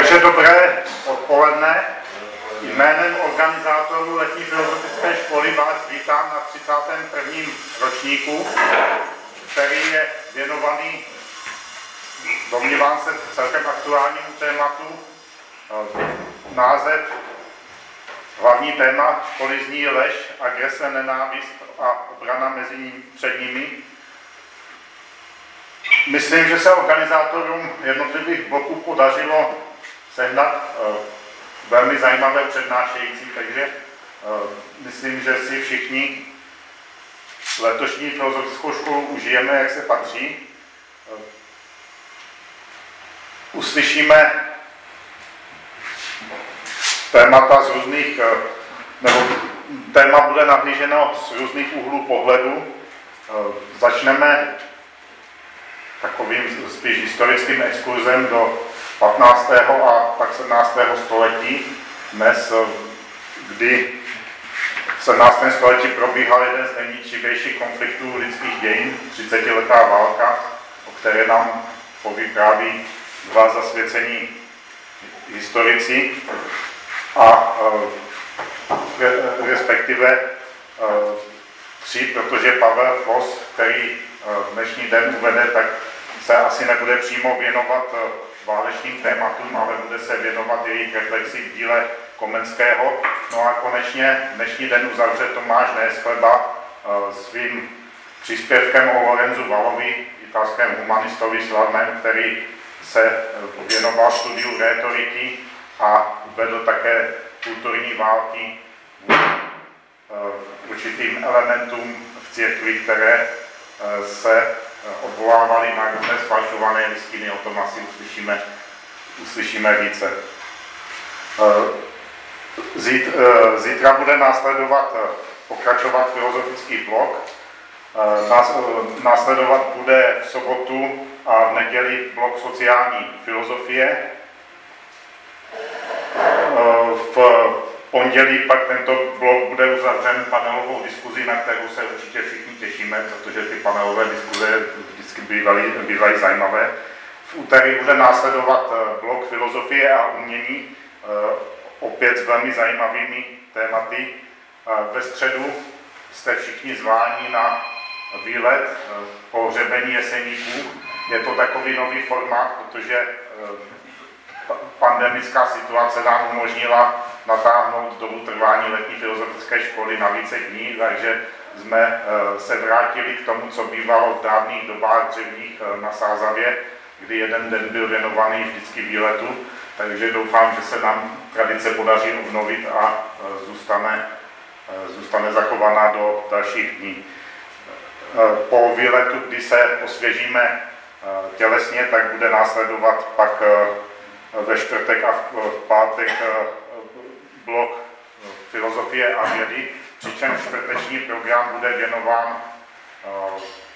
Takže dobré odpoledne. Jménem organizátorů letní filozofické školy vás vítám na 31. ročníku, který je věnovaný, domnívám se, celkem aktuálnímu tématu. Název, hlavní téma školy zní lež, agrese, nenávist a obrana mezi ním, před nimi. Myslím, že se organizátorům jednotlivých bloků podařilo sehnat uh, velmi zajímavé přednášející, takže uh, myslím, že si všichni letošní filozofickou školu užijeme, jak se patří. Uh, uslyšíme témata z různých, nebo téma bude nahlíženo z různých úhlů pohledu. Začneme takovým spíš historickým exkurzem do 15. a pak 17. století. Dnes, kdy v 17. století probíhal jeden z nejničivějších konfliktů lidských dějin, 30-letá válka, o které nám povypráví dva zasvěcení historici a respektive tři, protože Pavel Fos, který dnešní den uvede, tak se asi nebude přímo věnovat eh, válečným tématům, ale bude se věnovat jejich reflexi v díle Komenského. No a konečně dnešní den uzavře Tomáš Neskleba eh, svým příspěvkem o Lorenzu Valovi, italském humanistovi slavném, který se eh, věnoval studiu rétoriky a vedl také kulturní války určitým elementům v církvi, které se odvolávali na různé sfalšované listiny, o tom asi uslyšíme, uslyšíme více. Eh, eh, zítra bude následovat, eh, pokračovat filozofický blok. Následovat bude v sobotu a v neděli blok sociální filozofie. V pondělí pak tento blok bude uzavřen panelovou diskuzí, na kterou se určitě všichni těšíme, protože ty panelové diskuze vždycky bývaly, bývaly zajímavé. V úterý bude následovat eh, blok filozofie a umění, eh, opět s velmi zajímavými tématy. Ve středu jste všichni zváni na výlet eh, po hřebení jeseníků. Je to takový nový formát, protože pandemická situace nám umožnila natáhnout dobu trvání letní filozofické školy na více dní, takže jsme eh, se vrátili k tomu, co bývalo v dávných dobách dřevních eh, na Sázavě, kdy jeden den byl věnovaný vždycky výletu, takže doufám, že se nám tradice podaří obnovit a eh, zůstane, zůstane zachovaná do dalších dní. Po výletu, kdy se osvěžíme tělesně, tak bude následovat pak ve čtvrtek a v pátek blok filozofie a vědy, přičemž čtvrteční program bude věnován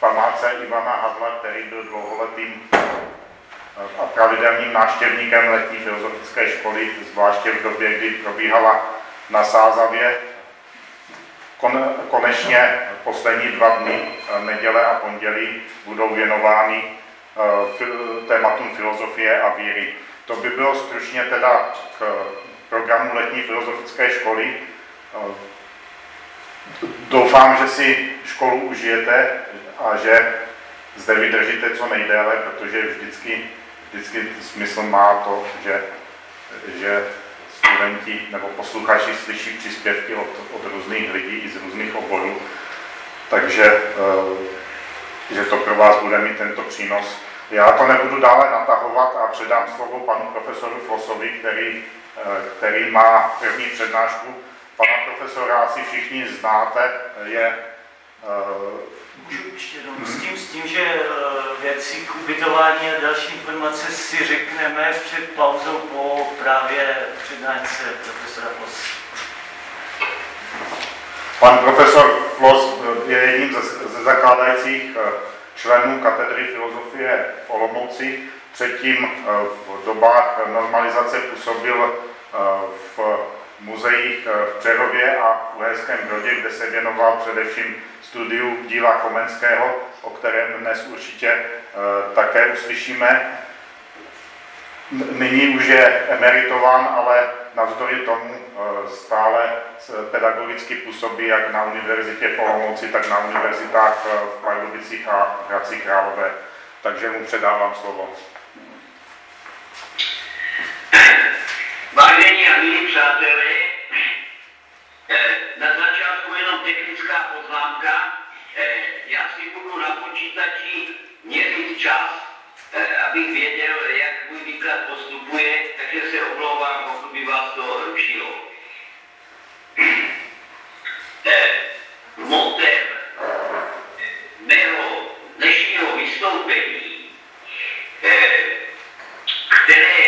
památce Ivana Havla, který byl dlouholetým a pravidelným návštěvníkem letní filozofické školy, zvláště v době, kdy probíhala na Sázavě. Konečně poslední dva dny, neděle a pondělí, budou věnovány tématům filozofie a víry. To by bylo stručně teda k programu letní filozofické školy. Doufám, že si školu užijete a že zde vydržíte co nejdéle, protože vždycky, vždycky smysl má to, že, že studenti nebo posluchači slyší příspěvky od, od různých lidí i z různých oborů, takže eh, že to pro vás bude mít tento přínos. Já to nebudu dále natahovat a předám slovo panu profesoru Flosovi, který, eh, který má první přednášku. Pana profesora asi všichni znáte, je Můžu ještě jenom s tím, s tím, že eh, věci k ubytování a další informace si řekneme před pauzou po právě přednášce profesora Floss. Pan profesor Floss je jedním ze, ze zakládajících členů katedry filozofie v Olomouci. Předtím eh, v dobách normalizace působil eh, v muzeích eh, v Přerově a v Uherském Brodě, kde se věnoval především studiu díla Komenského, o kterém dnes určitě také uslyšíme. nyní už je emeritován, ale navzdory tomu stále pedagogicky působí jak na univerzitě v Olomouci, tak na univerzitách v Pardubicích a Hradci Králové. Takže mu předávám slovo. Vážení a milí přátelé, eh, na začátku jenom technická poznámka. Eh, já si budu na počítači měřit čas, eh, abych věděl, jak můj výklad postupuje, takže se omlouvám, pokud by vás to rušilo. Motem mého dnešního vystoupení, které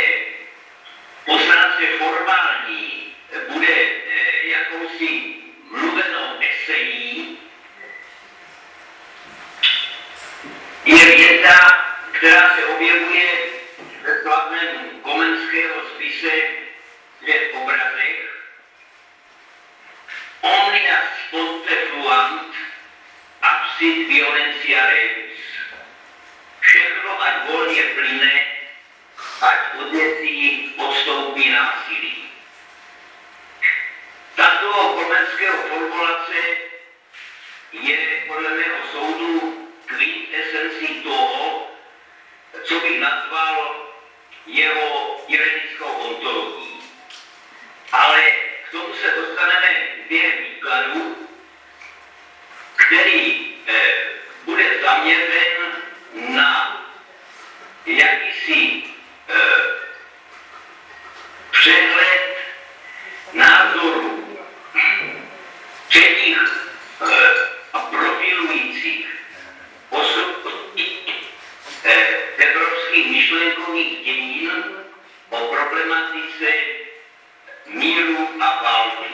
Poznámce formální bude eh, jakousi mluvenou esejí, je věta, která se objevuje ve slavném komenského spise Svět obrazech. Omnia sponte fluant, absit violencia rebus. Všechno, ať volně plyne, ať od věcí postoupí násilí. Tato komenského formulace je podle mého soudu kvintesencí toho, co bych nazval jeho irenickou ontologií. Ale k tomu se dostaneme během výkladu, který eh, bude zaměřen na jakýsi Eh, přehled názorů třetích eh, a profilujících osobností eh, myšlenkových dějin o problematice míru a války.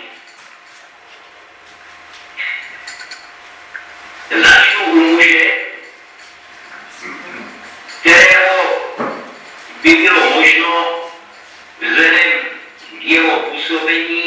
Začnu u muže, by bylo možno vzhledem k jeho působení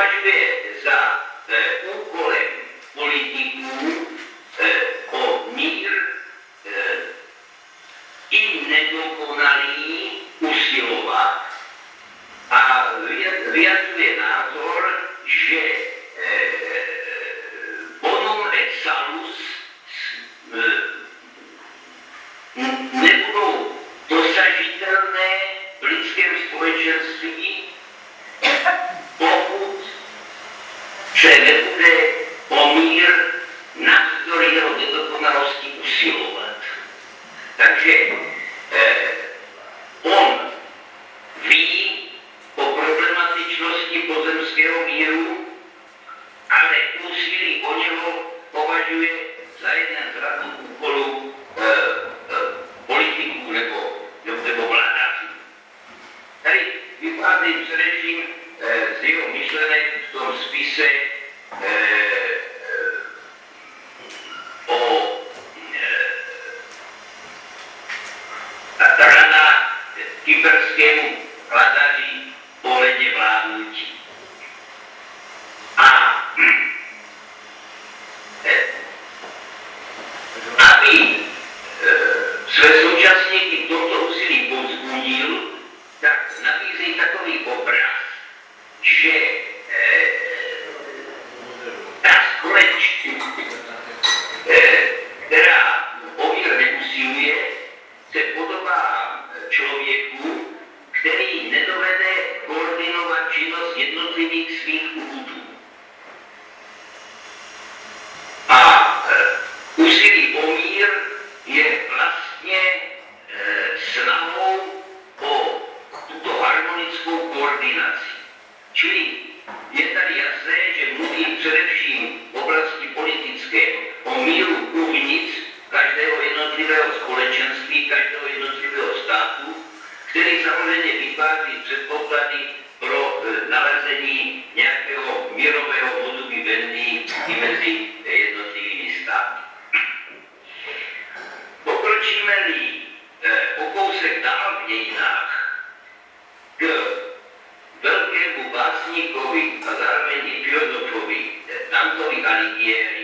what you did is done. vlastní a zároveň i filozofovi Dantovi Alighieri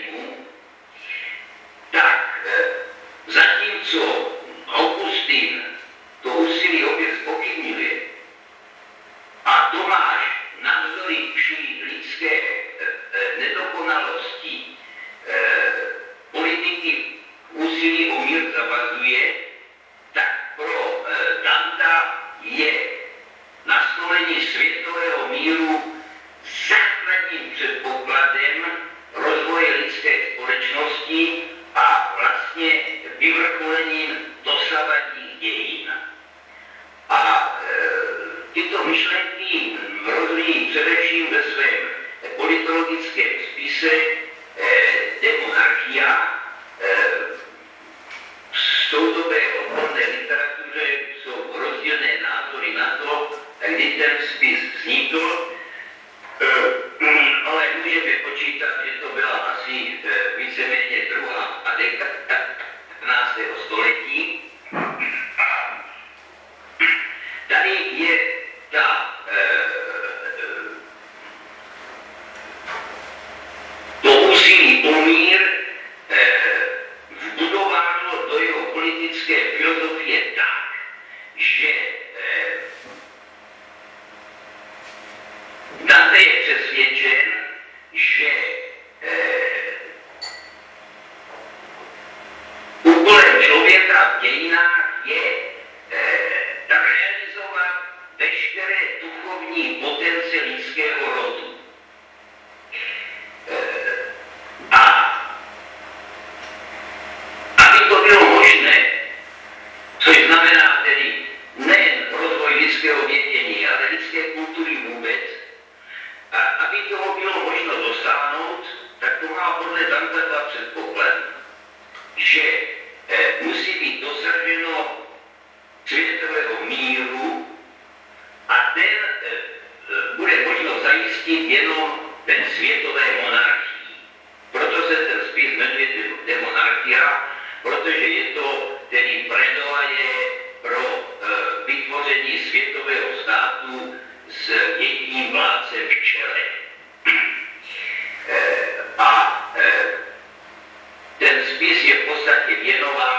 světového státu s jedním vládcem v čele. Eh, a eh, ten spis je v podstatě věnován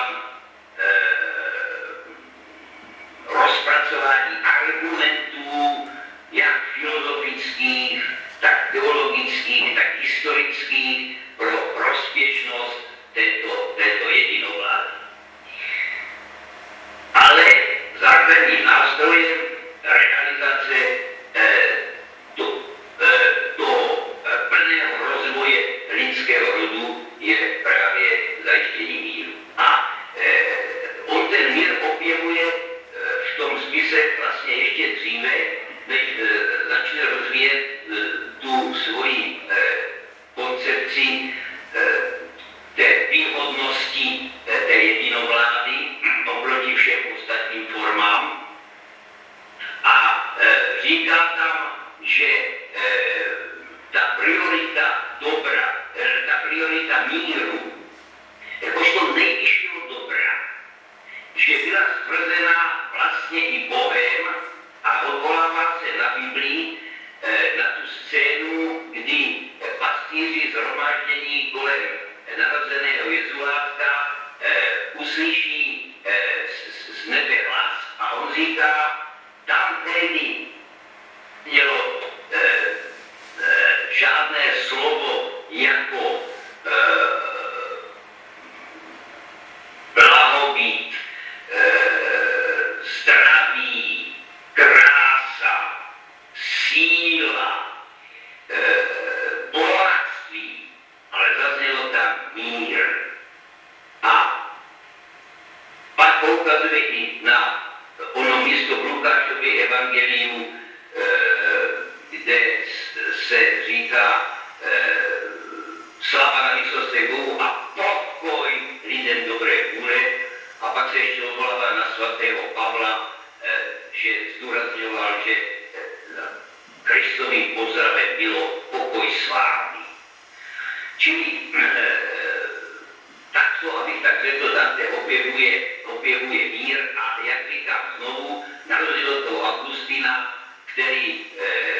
opěvuje mír a jak říká znovu, narodil toho Augustina, který eh,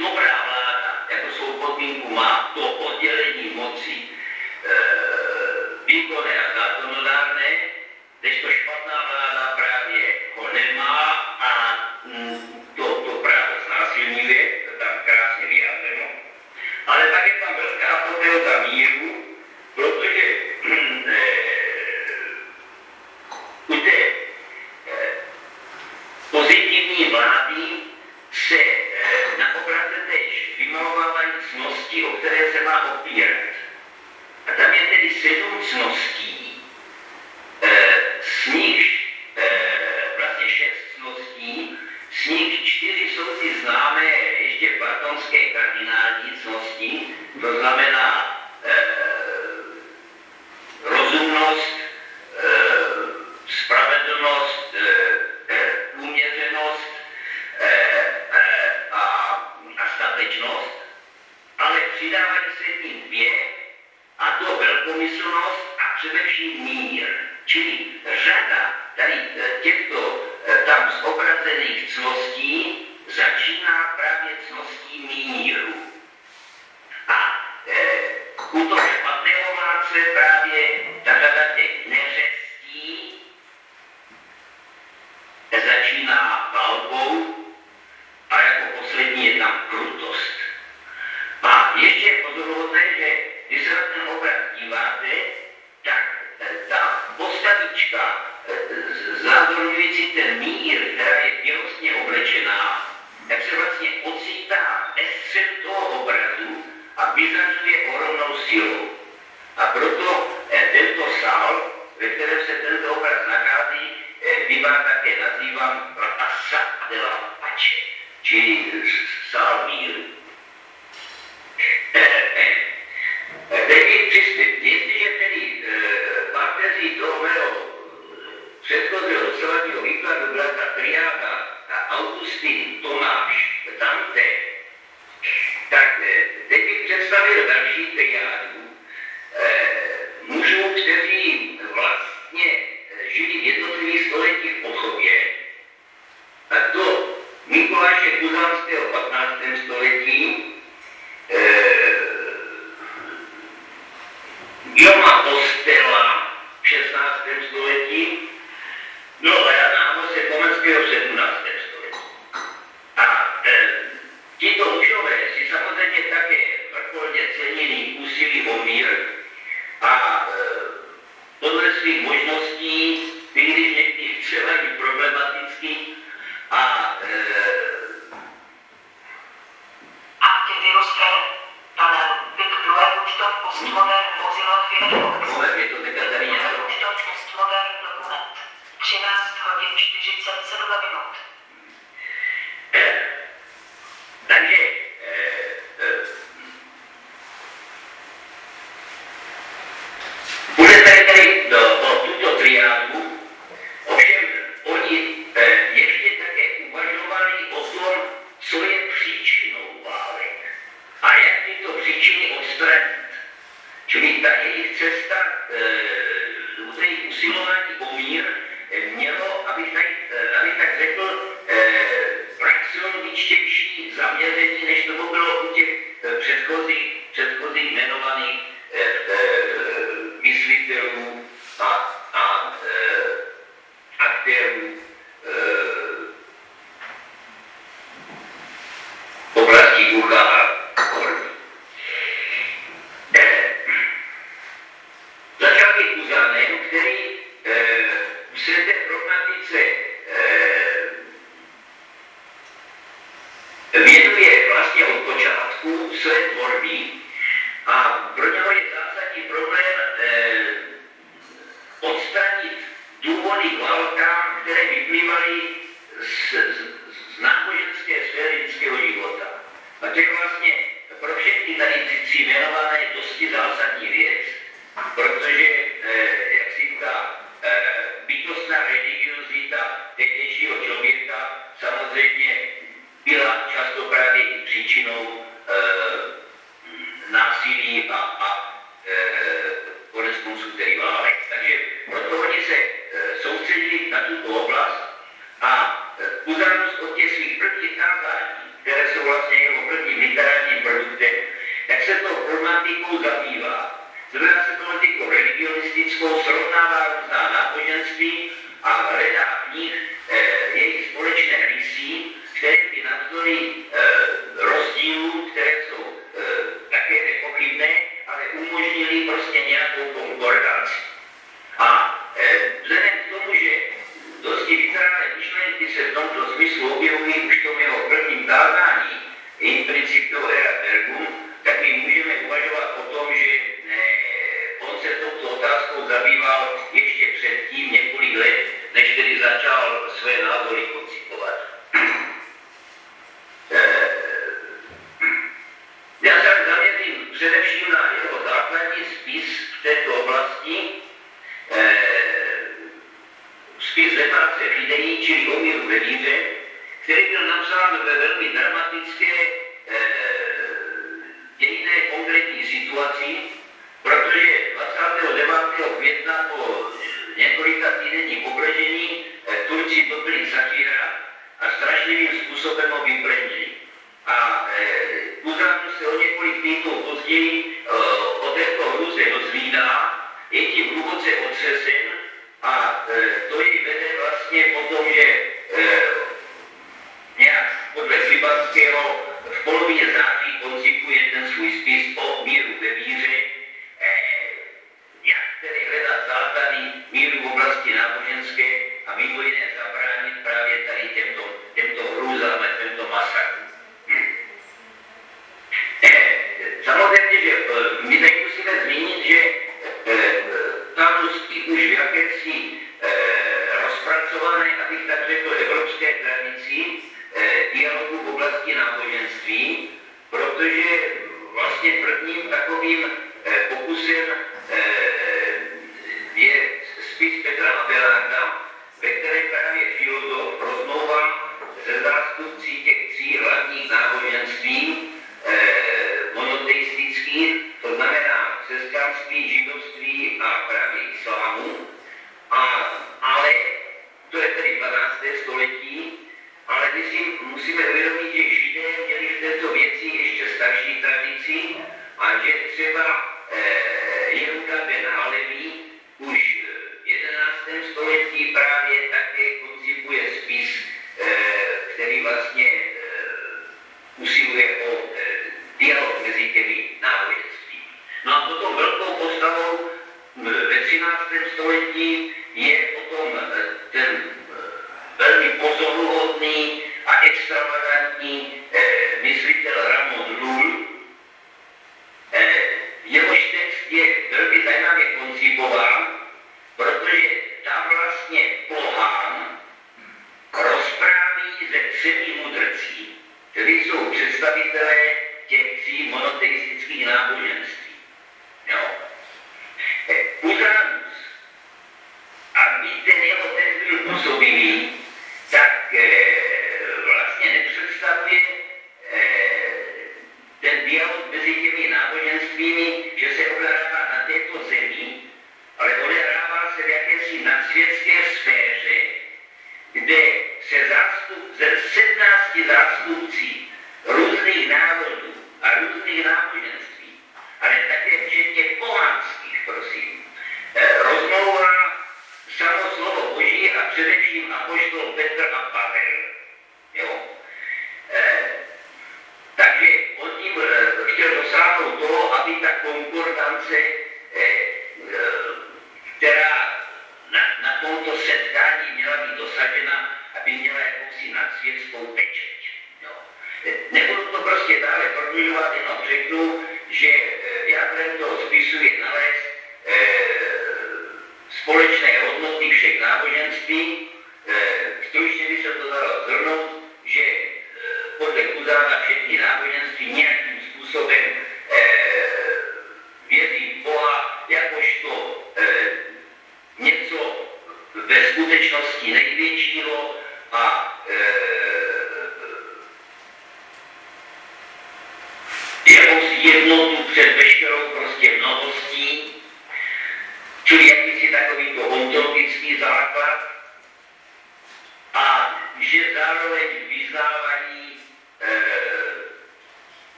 dobrá vláda jako svou podmínku má to oddělení moci e, výkonné a zákonodárné, než to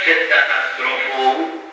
před katastrofou,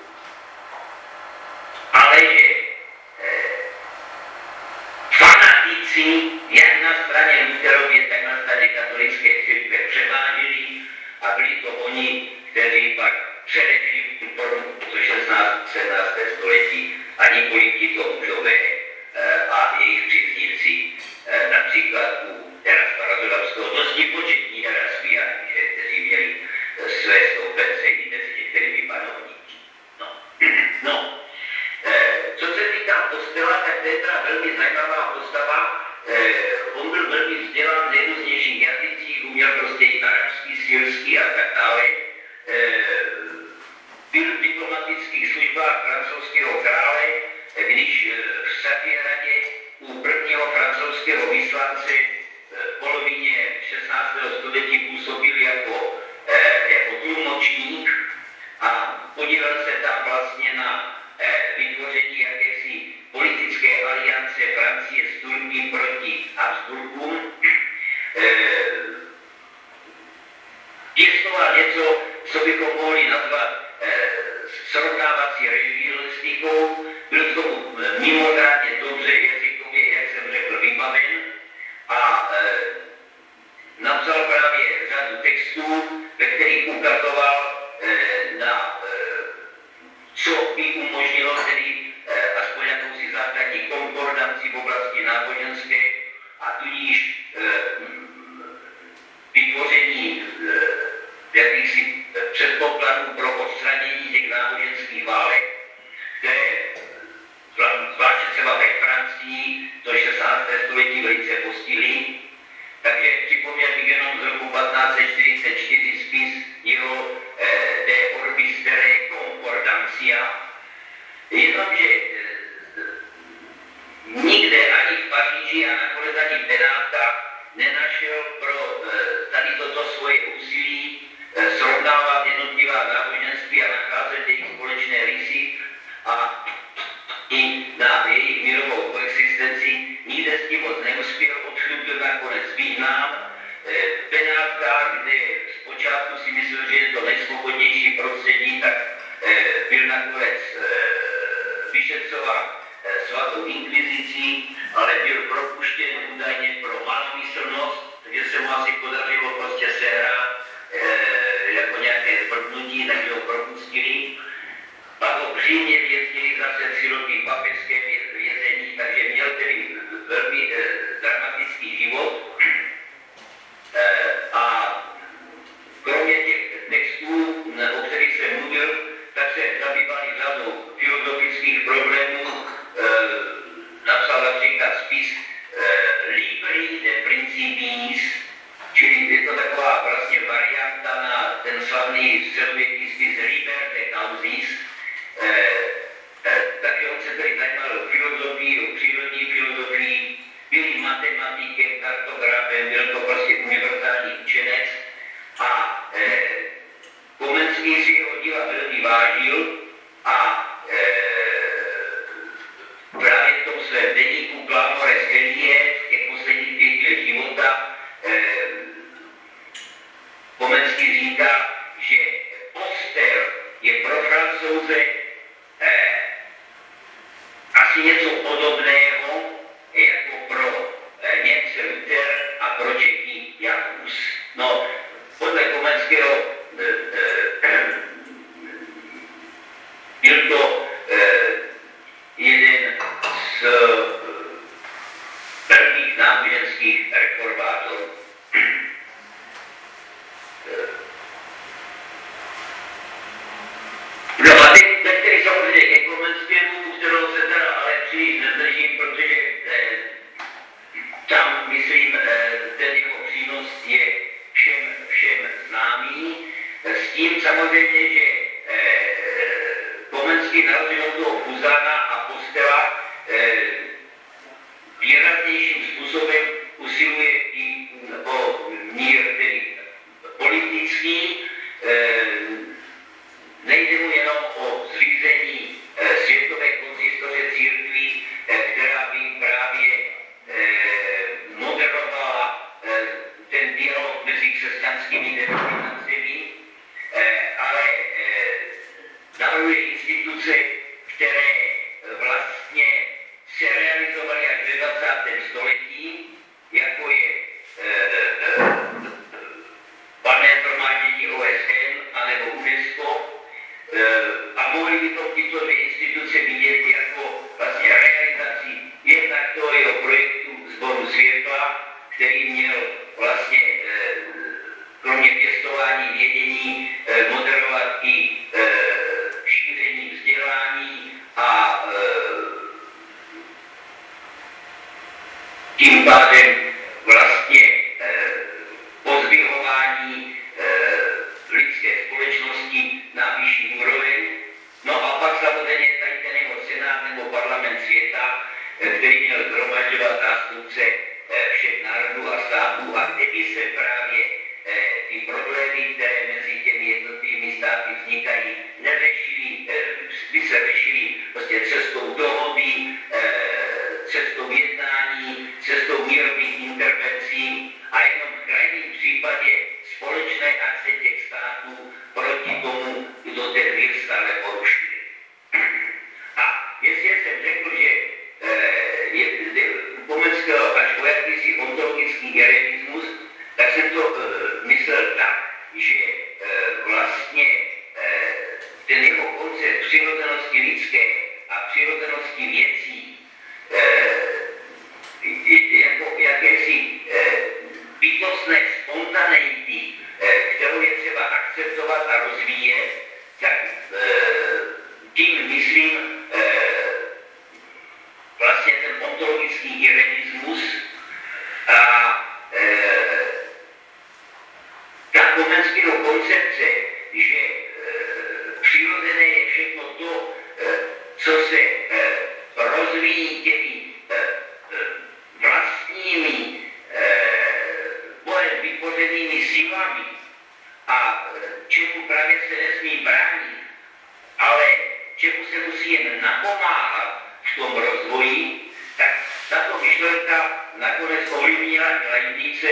chránila hranice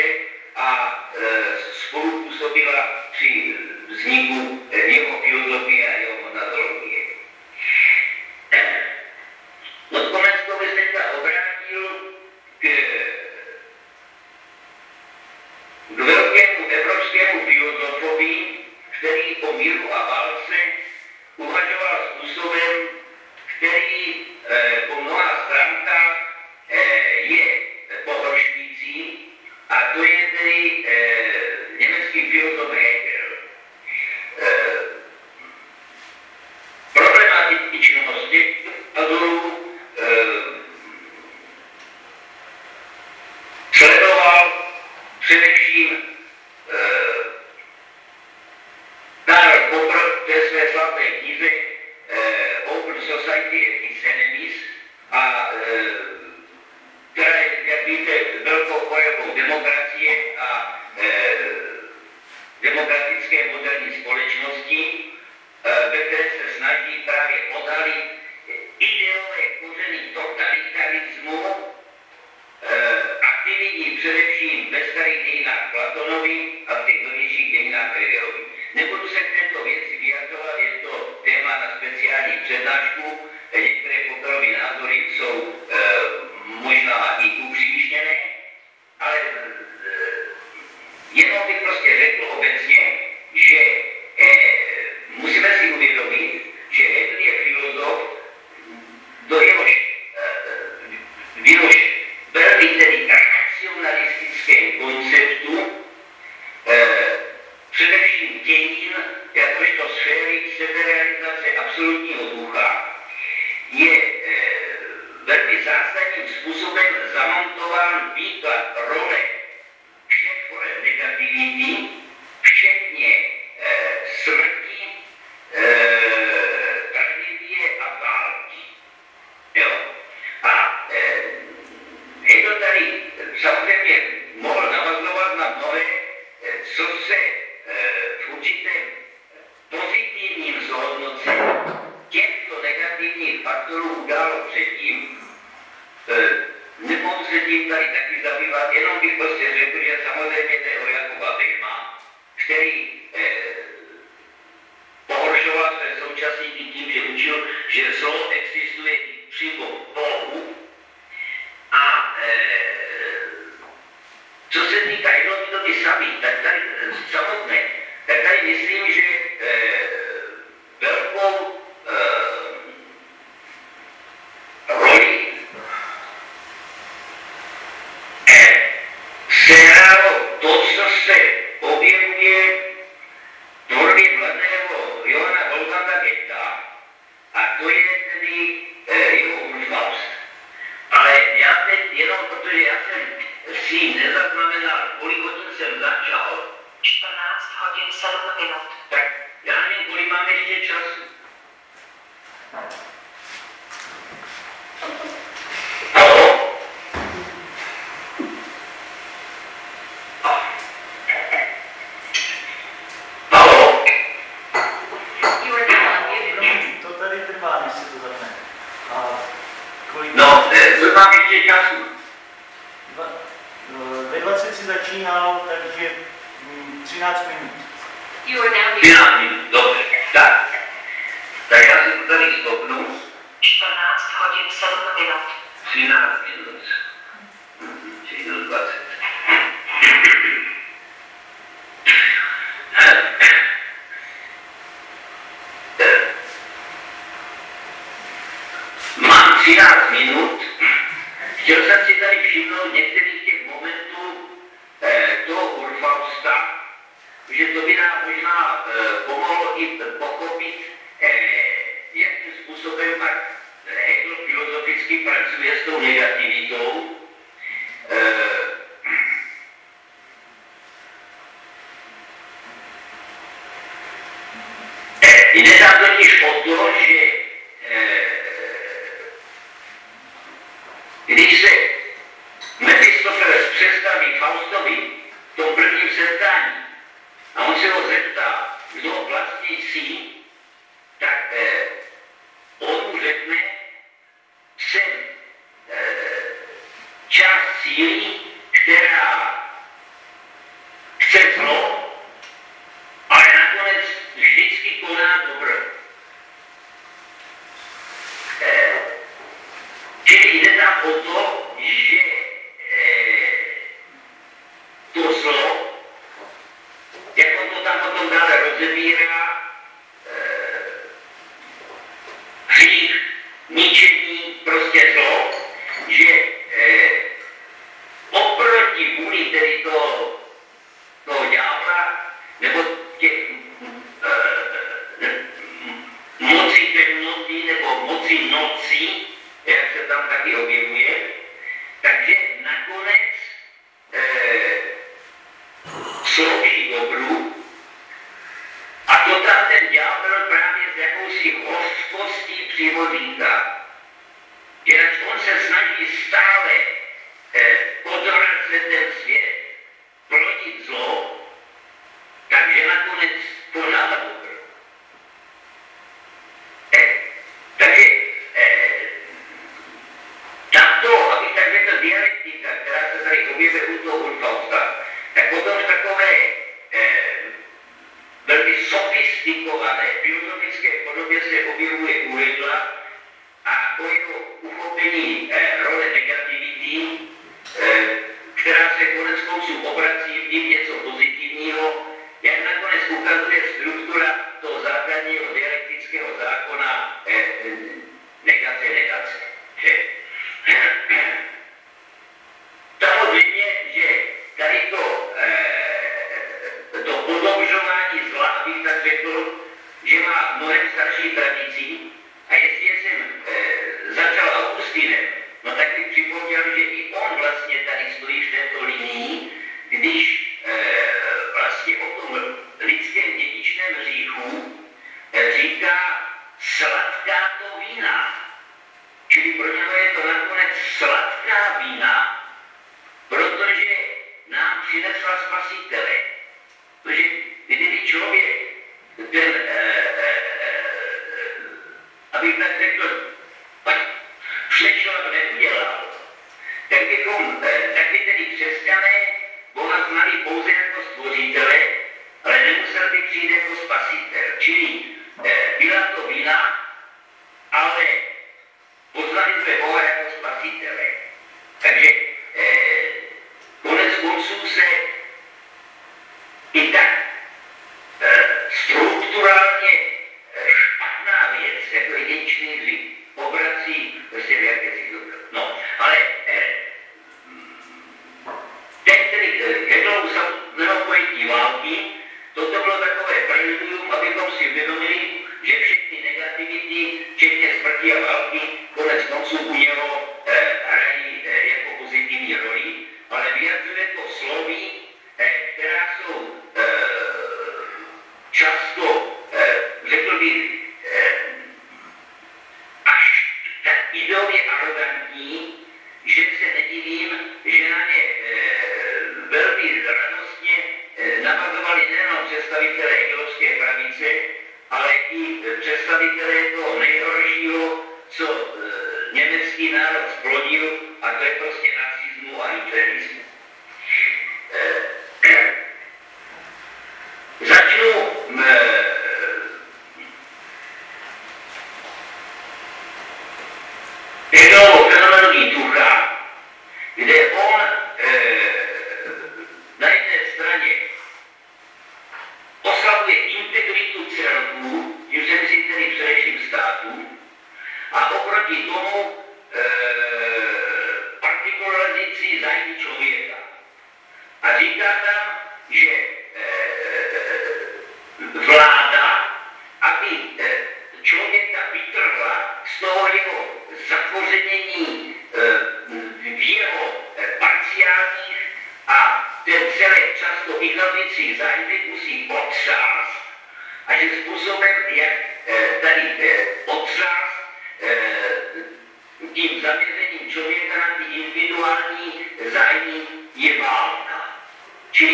a e, spolupůsobila při vzniku jeho filozofie faktorů událo předtím, eh, nebo se tím tady taky zabývat, jenom bych prostě řekl, že samozřejmě jde o Jakuba Bejma, který eh, pohoršoval své současníky tím, že učil, že zlo existuje přímo Bohu. A eh, co se týká jednotky samý, tak tady eh, samotné, tak tady myslím, že eh,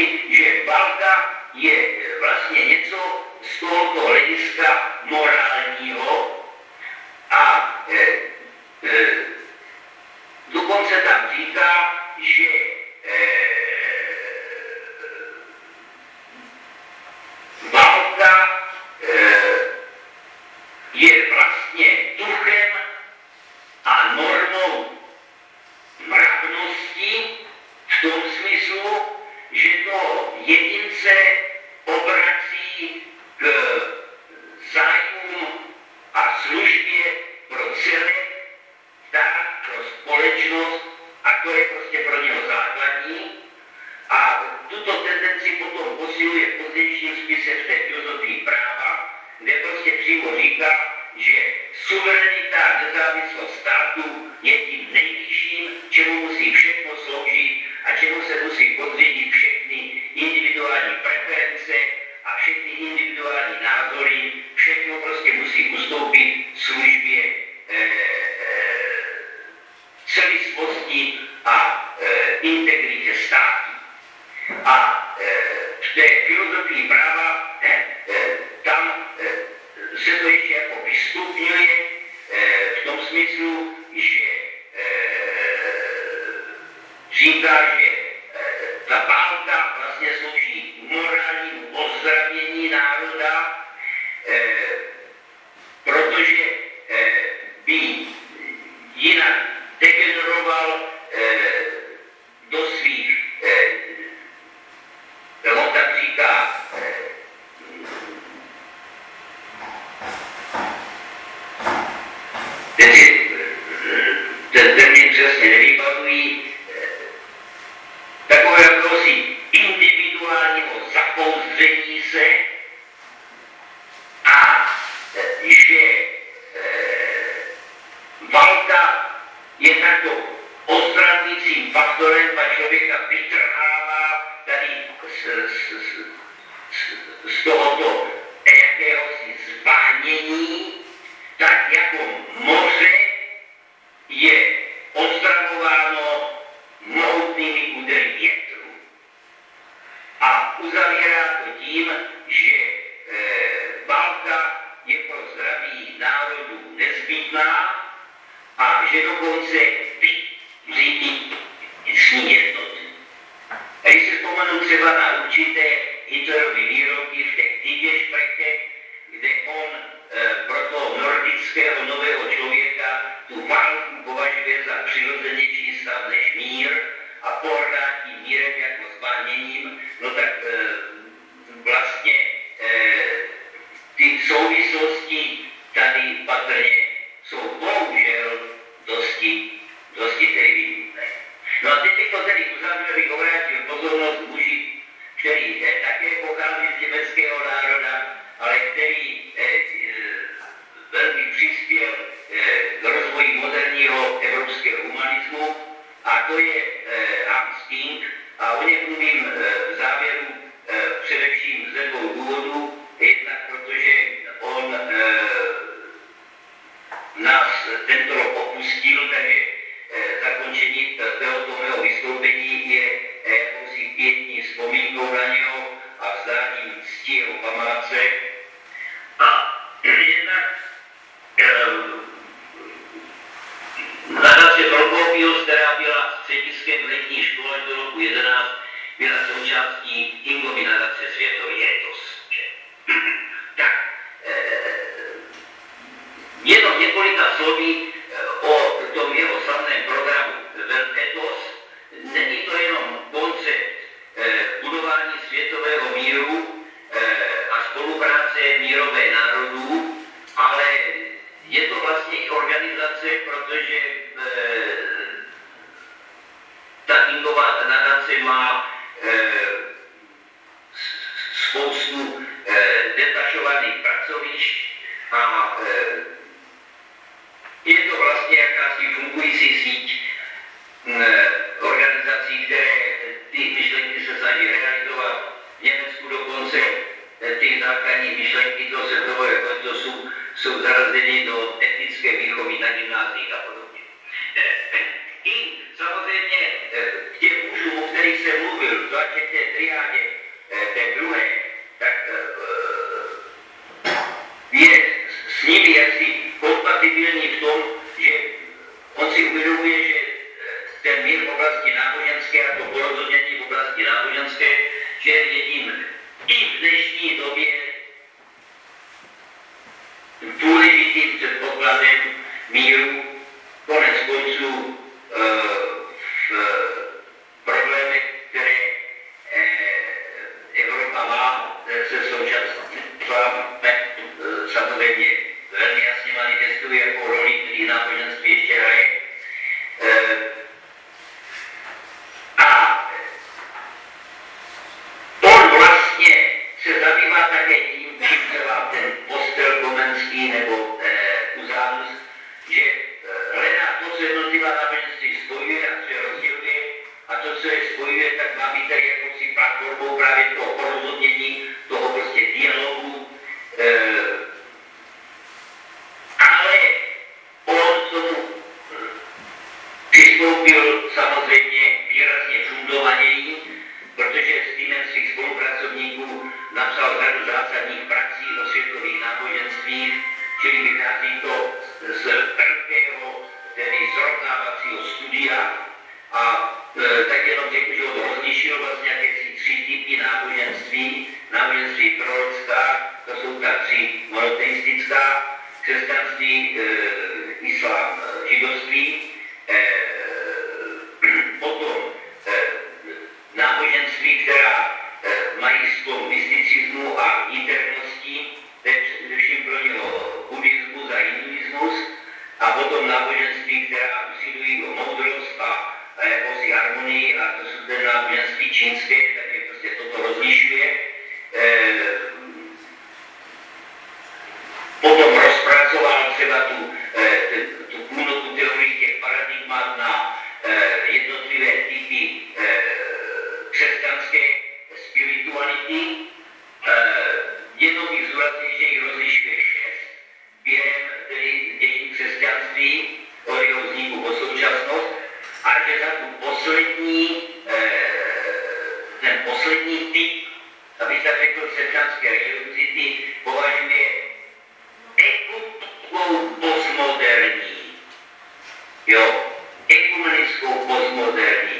si, že válka je e, vlastně něco z tohoto hlediska morálního a e, e, dokonce tam říká, že e, válka poder e poderia. serie eh, del 2 křesťanství, teoriou vzniku o současnost, a že za tu poslední, eh, ten poslední typ, aby se řekl sečanské revoluci, ty považuje ekonomickou postmoderní. Jo, ekonomickou postmoderní.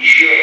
Že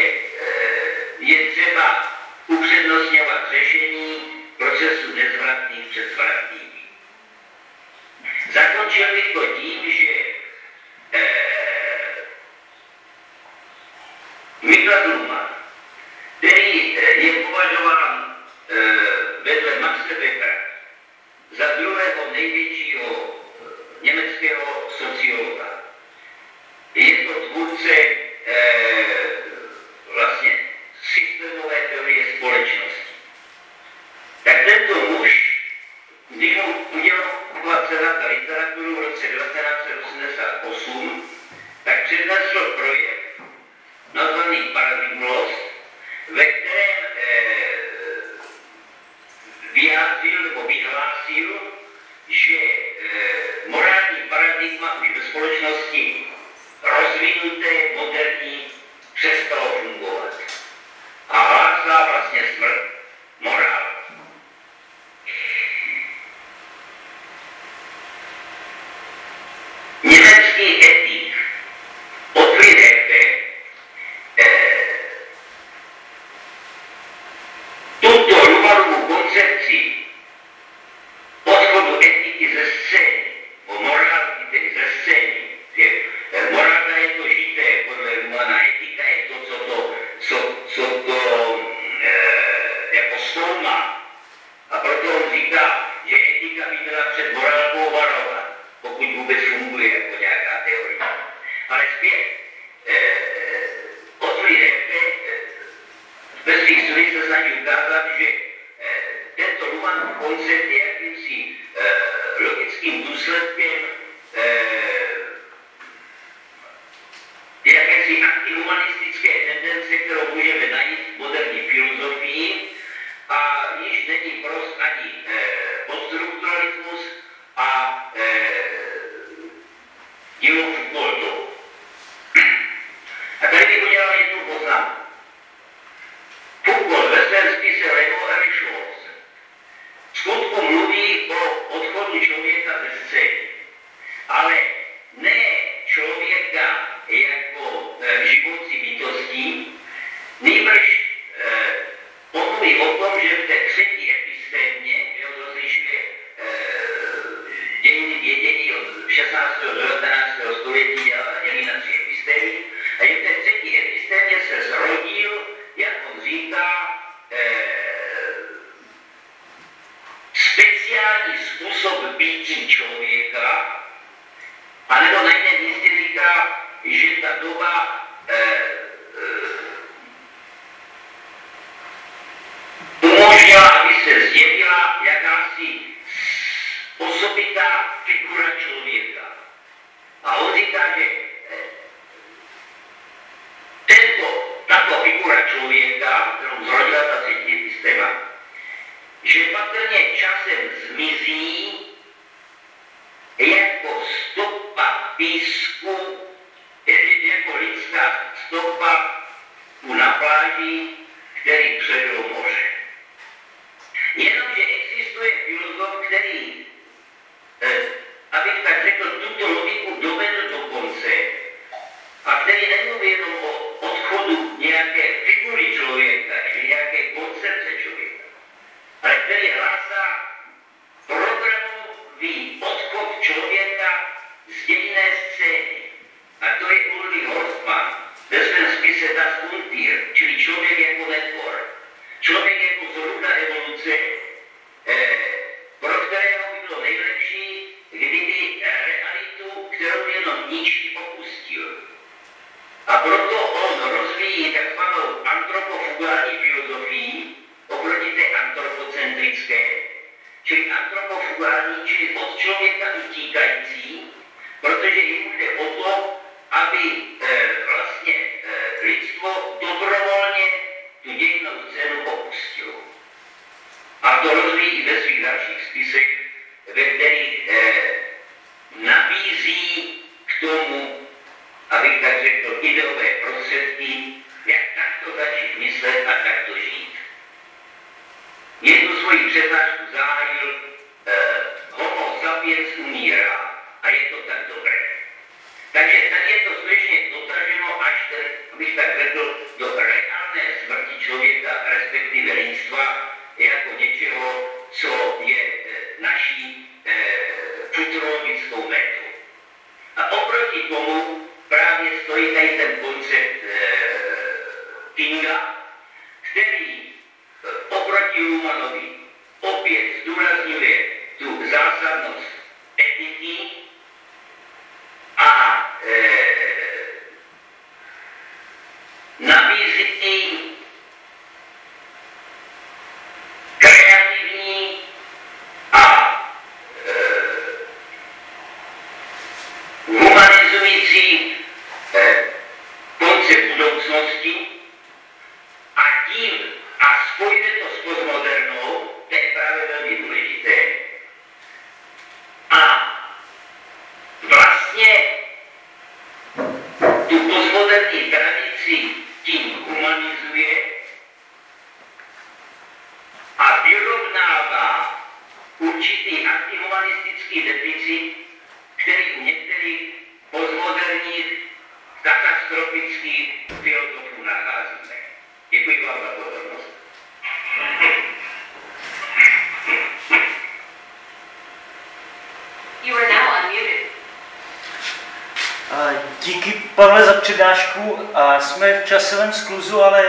Pavle za přednášku. A jsme v časovém skluzu, ale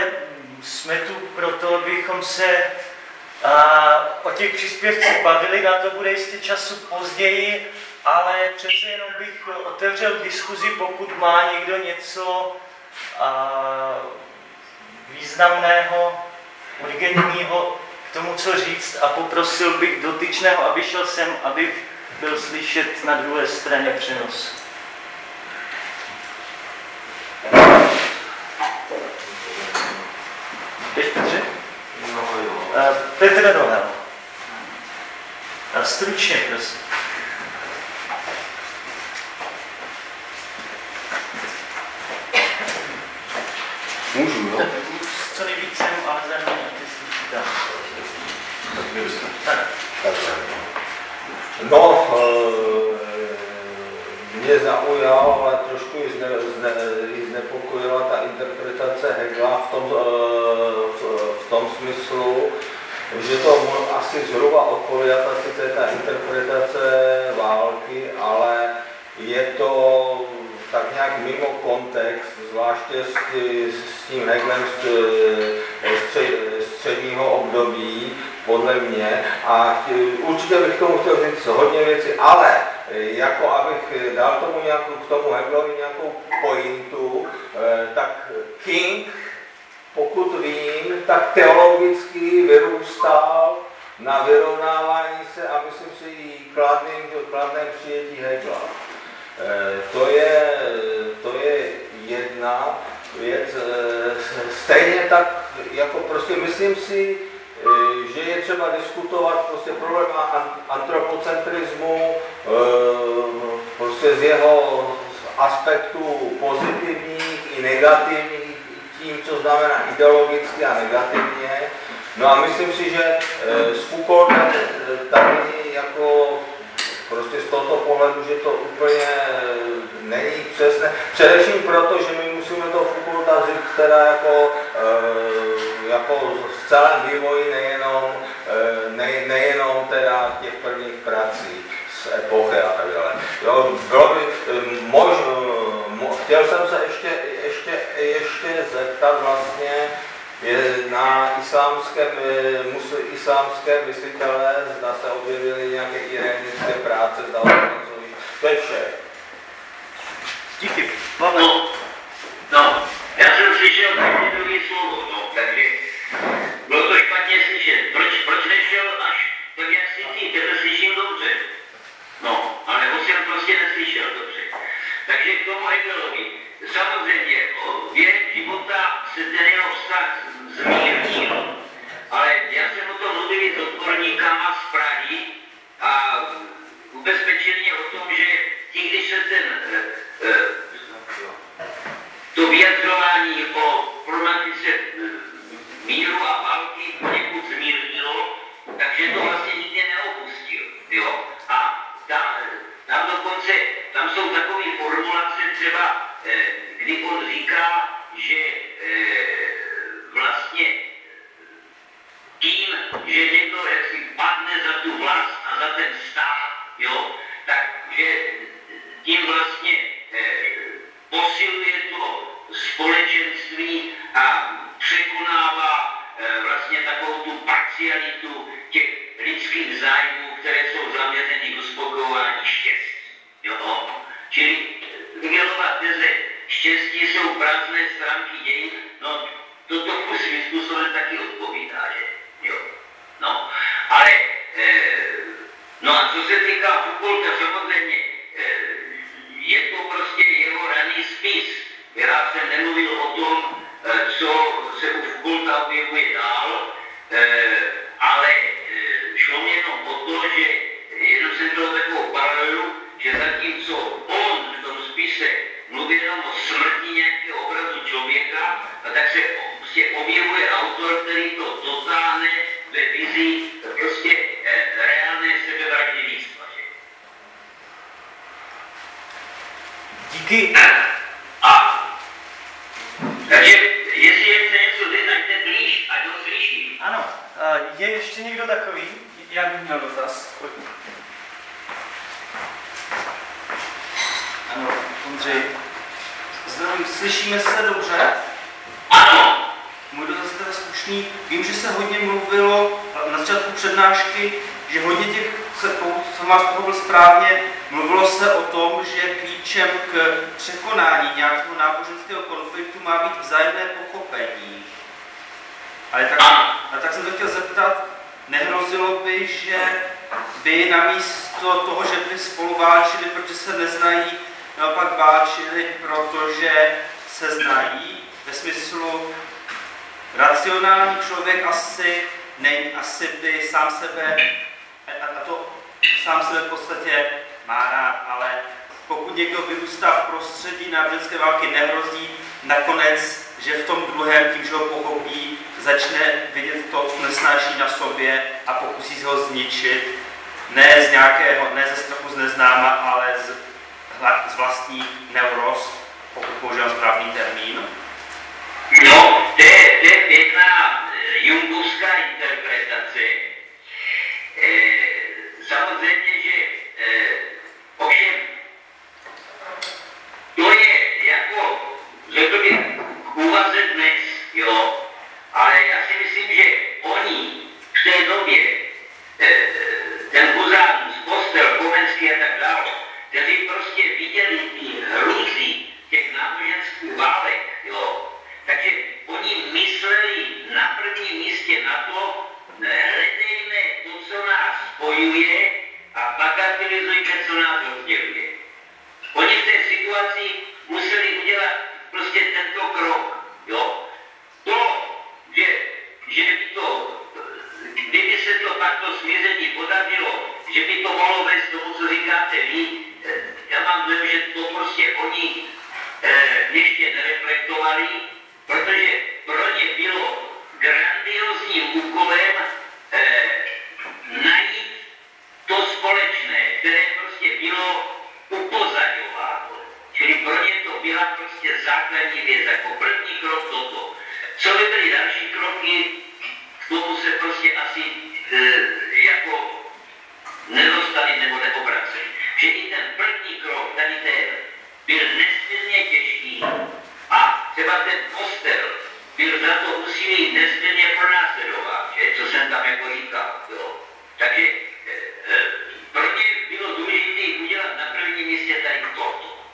jsme tu proto, abychom se a, o těch příspěvcích bavili. Na to bude jistě času později, ale přece jenom bych otevřel diskuzi, pokud má někdo něco a, významného, urgentního k tomu, co říct a poprosil bych dotyčného, aby šel sem, aby byl slyšet na druhé straně přenosu. Jdeš, Petře? Uh, Petr Rohel. A stručně, prosím. Můžu, jo? Co nejvíc sem, ale zároveň ty si tam. Tak měli jsme. Tak. Takhle. No, eh, mě zaujal, ale trošku i, zne, zne, znepokojila ta interpretace Hegla v tom, eh, v, v tom smyslu, že to asi zhruba odpovídá, ta sice ta interpretace války, ale je to tak nějak mimo kontext, zvláště s, s tím Heglem z eh, střed, středního období, podle mě. A chtěl- určitě bych tomu chtěl říct hodně věcí, ale eh, jako abych dal tomu nějakou, k tomu Heglovi nějakou pointu, eh, tak King, pokud vím, tak teologicky vyrůstal na vyrovnávání se a myslím si kladným, kladném přijetí Hegla. Eh, To je, to je jedna věc. Stejně tak, jako prostě myslím si, že je třeba diskutovat prostě problém an- antropocentrismu, eh, prostě z jeho aspektů pozitivních i negativních, tím, co znamená ideologicky a negativně. No a myslím si, že eh, s Foucaultem eh, tady jako prostě z tohoto pohledu, že to úplně není přesné. Především proto, že my musíme to Foucaulta říct teda jako, eh, jako v celém vývoji, nejenom, eh, ne, nejenom teda těch prvních prací z epochy a tak dále. Jo, bylo by, eh, mož, eh, mo, chtěl jsem se ještě, ještě, ještě zeptat vlastně, je na islámském, musl, islámské myslitele, zda se objevily nějaké iranické práce, zda. To je vše. Díky. Pavel. No, já jsem slyšel taky druhý slovo, no, takže bylo to špatně slyšet. Proč, proč nešel až tak, jak si ty, tebe slyším dobře. No, ale nebo jsem prostě neslyšel dobře. Takže k tomu Hegelovi. Samozřejmě, věc života se ten jeho vztah zmírní. Ale já jsem o tom mluvil s odborníkama z Prahy a ubezpečil mě o tom, že i když se ten eh, eh, to vyjadřování o problematice míru a války poněkud zmírnilo, začne vidět to, co nesnáší na sobě a pokusí se ho zničit, ne z nějakého, ne ze strachu z neznáma, ale z, z vlastní neuroz, pokud používám správný termín. no, to je, pěkná eh, jungovská interpretace. E, samozřejmě, že e, ovšem to je jako, řekl bych, úvaze dnes, jo, ale já si myslím, že oni v té době, e, ten Huzán, Postel, Komenský a tak dále, kteří prostě viděli ty hrůzy těch náboženských válek, jo, takže oni mysleli na prvním místě na to, hledejme to, co nás spojuje a bagatelizujme, co nás rozděluje. Oni v té situaci museli udělat prostě tento krok. Jo? To, že, že by to, kdyby se to takto smíření podařilo, že by to mohlo vést tomu, co říkáte vy, eh, já mám dojem, že to prostě oni eh, ještě nereflektovali, protože pro ně bylo grandiozním úkolem eh, najít to společné, které prostě bylo upozaďováno. Čili pro ně to byla prostě základní věc, jako první krok toto. Co by byly další kroky, k tomu se prostě asi e, jako nedostali nebo neobraceli. Že i ten první krok, tady ten, byl nesmírně těžký a třeba ten postel byl za to úsilí nesmírně pronásledován, že, co jsem tam jako říkal. Jo. Takže e, e, pro ně bylo důležité udělat na prvním místě tady toto.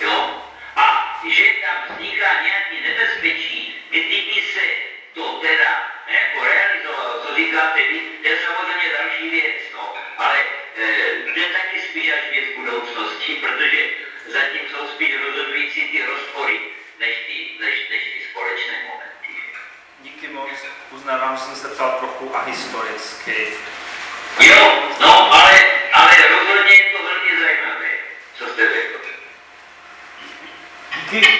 Jo? že tam vzniká nějaký nebezpečí, kdyby se to teda jako realizovalo, co říkáte vy, to je samozřejmě další věc, no. ale e, je taky spíš až věc budoucnosti, protože zatím jsou spíš rozhodující ty rozpory, než ty, než, než ty společné momenty. Díky moc, uznávám, že jsem se ptal trochu a historicky. Jo, no, ale, ale rozhodně je to velmi zajímavé, co jste řekl. keep